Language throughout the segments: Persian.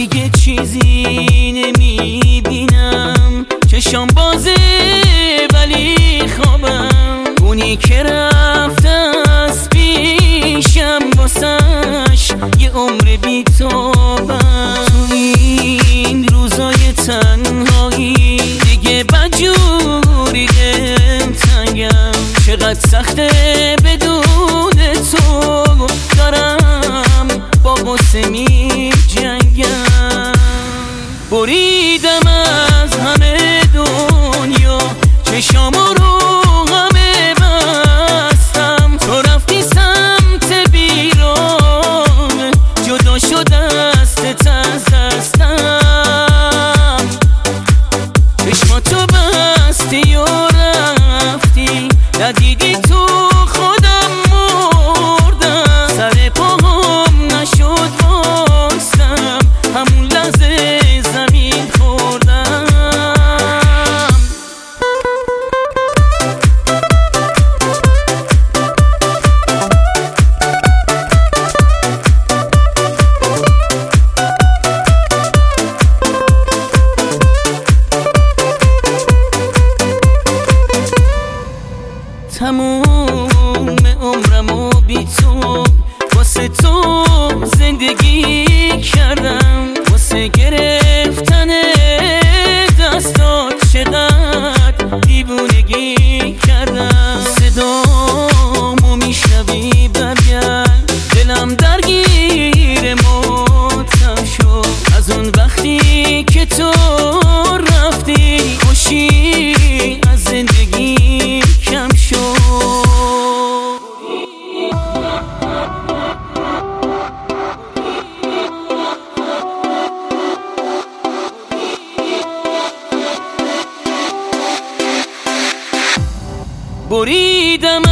دیگه چیزی نمی‌بینم. چشم بازه ولی خوابم. اونی که رفت از پیشم واسش یه عمر بیتابم تو این روزای تنهایی دیگه بجوری دم تنگم. چقدر سخته بدون تو دارم. با قصه می تموم عمرمو. بریدم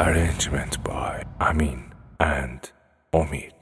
Arrangement by Amin and Omid.